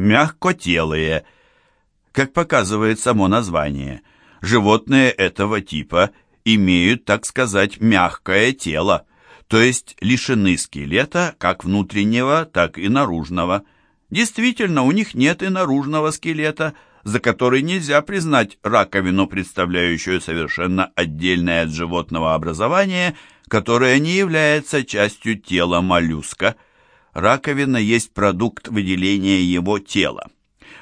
Мягкотелые. Как показывает само название, животные этого типа имеют, так сказать, мягкое тело, то есть лишены скелета как внутреннего, так и наружного. Действительно, у них нет и наружного скелета, за который нельзя признать раковину, представляющую совершенно отдельное от животного образование, которое не является частью тела моллюска. Раковина есть продукт выделения его тела.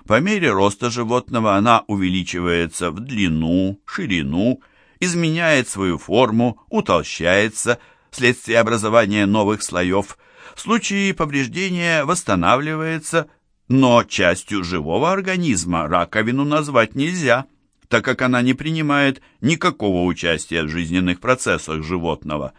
По мере роста животного она увеличивается в длину, ширину, изменяет свою форму, утолщается вследствие образования новых слоев, в случае повреждения восстанавливается, но частью живого организма раковину назвать нельзя, так как она не принимает никакого участия в жизненных процессах животного.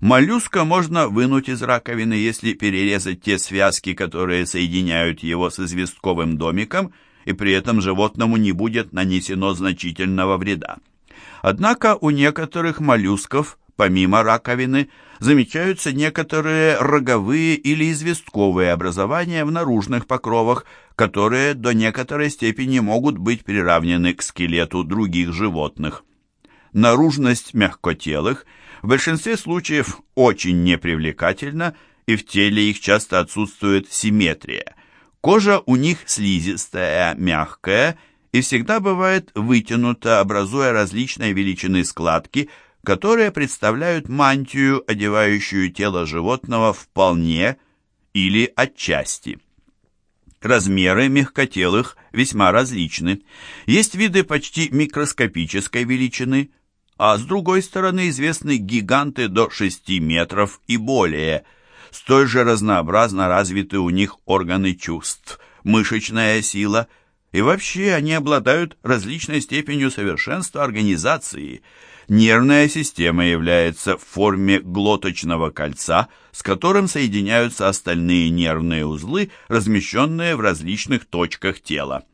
Моллюска можно вынуть из раковины, если перерезать те связки, которые соединяют его с известковым домиком, и при этом животному не будет нанесено значительного вреда. Однако у некоторых моллюсков, помимо раковины, замечаются некоторые роговые или известковые образования в наружных покровах, которые до некоторой степени могут быть приравнены к скелету других животных. Наружность мягкотелых в большинстве случаев очень непривлекательна, и в теле их часто отсутствует симметрия. Кожа у них слизистая, мягкая и всегда бывает вытянута, образуя различные величины складки, которые представляют мантию, одевающую тело животного вполне или отчасти. Размеры мягкотелых весьма различны. Есть виды почти микроскопической величины, а с другой стороны известны гиганты до 6 метров и более. Столь же разнообразно развиты у них органы чувств, мышечная сила – и вообще они обладают различной степенью совершенства организации. Нервная система является в форме глоточного кольца, с которым соединяются остальные нервные узлы, размещенные в различных точках тела.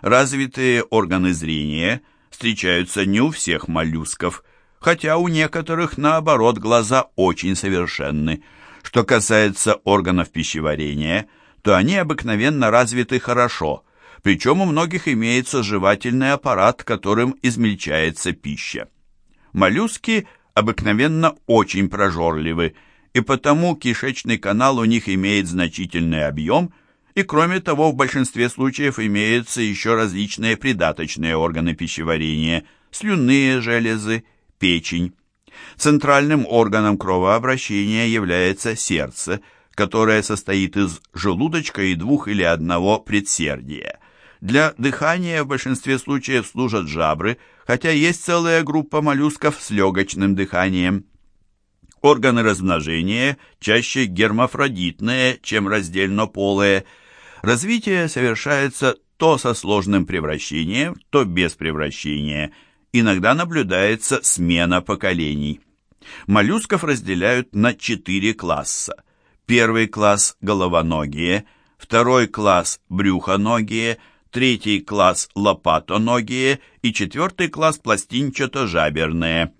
Развитые органы зрения встречаются не у всех моллюсков, хотя у некоторых, наоборот, глаза очень совершенны. Что касается органов пищеварения, то они обыкновенно развиты хорошо – причем у многих имеется жевательный аппарат, которым измельчается пища. Моллюски обыкновенно очень прожорливы, и потому кишечный канал у них имеет значительный объем, и кроме того в большинстве случаев имеются еще различные придаточные органы пищеварения, слюнные железы, печень. Центральным органом кровообращения является сердце, которое состоит из желудочка и двух или одного предсердия. Для дыхания в большинстве случаев служат жабры, хотя есть целая группа моллюсков с легочным дыханием. Органы размножения чаще гермафродитные, чем раздельно-полые. Развитие совершается то со сложным превращением, то без превращения. Иногда наблюдается смена поколений. Моллюсков разделяют на четыре класса. Первый класс – головоногие, второй класс – брюхоногие – третий класс лопатоногие и четвертый класс пластинчато-жаберные.